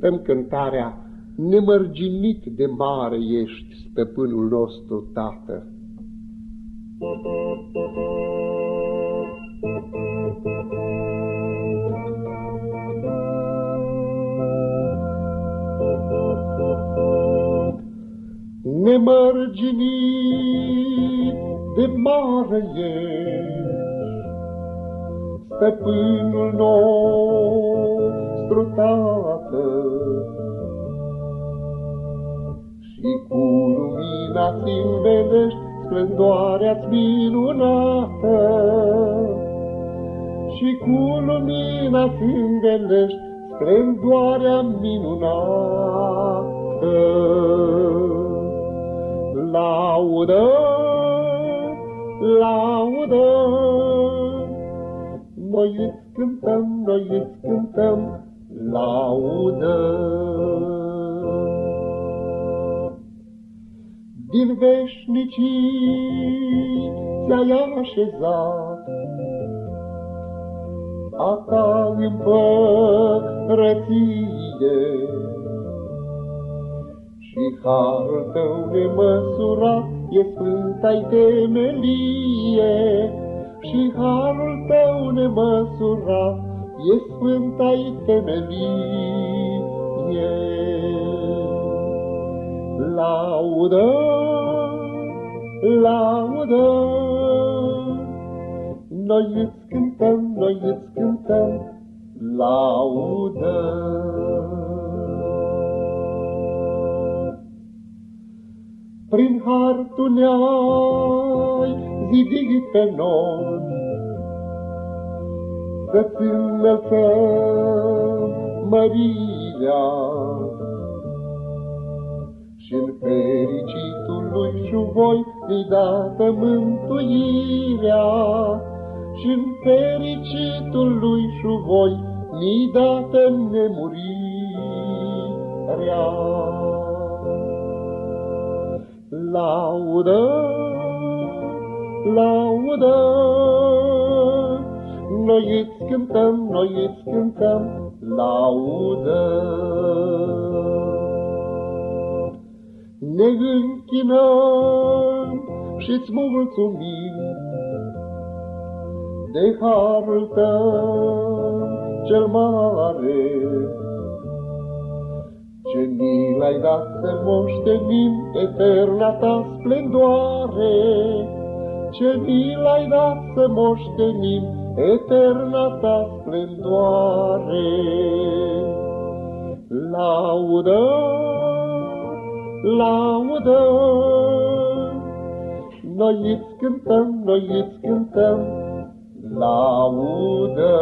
cântăm cântarea Nemărginit de mare ești, stăpânul nostru, Tată. Nemărginit de mare ești, stăpânul nostru, Tată, și cu lumina ți învedești splendoarea-ți minunată. Și cu lumina ți învedești splendoarea minunată. Laudă, laudă, noi îți cântăm, noi îți cântăm, laudă. din veșnicii ți-ai așezat. A ta împărăție și harul tău nemăsurat e sfânta-i temelie și harul tău nemăsurat e sfânta-i temelie. Laudă, laudă, noi îți cântăm, noi îți cântăm, laudă. Prin har tu ne-ai zidit pe noi, Să-ți înălțăm mărirea, și-n fericitul lui șuvoi îi dată mântuirea, și-n fericitul lui șuvoi ni dată nemurirea. Laudă, laudă, noi îți cântăm, noi îți cântăm, laudă. Ne închinăm și-ți mulțumim de harul tău cel mare, ce ni l-ai dat să moștenim eterna ta splendoare, ce ni l-ai dat să moștenim eterna ta splendoare. Laudă, laudă, noi îți cântăm, noi îți cântăm, laudă.